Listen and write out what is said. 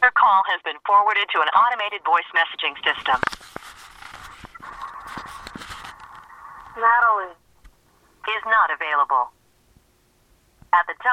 Your call has been forwarded to an automated voice messaging system. Natalie. Is not available. At the tone,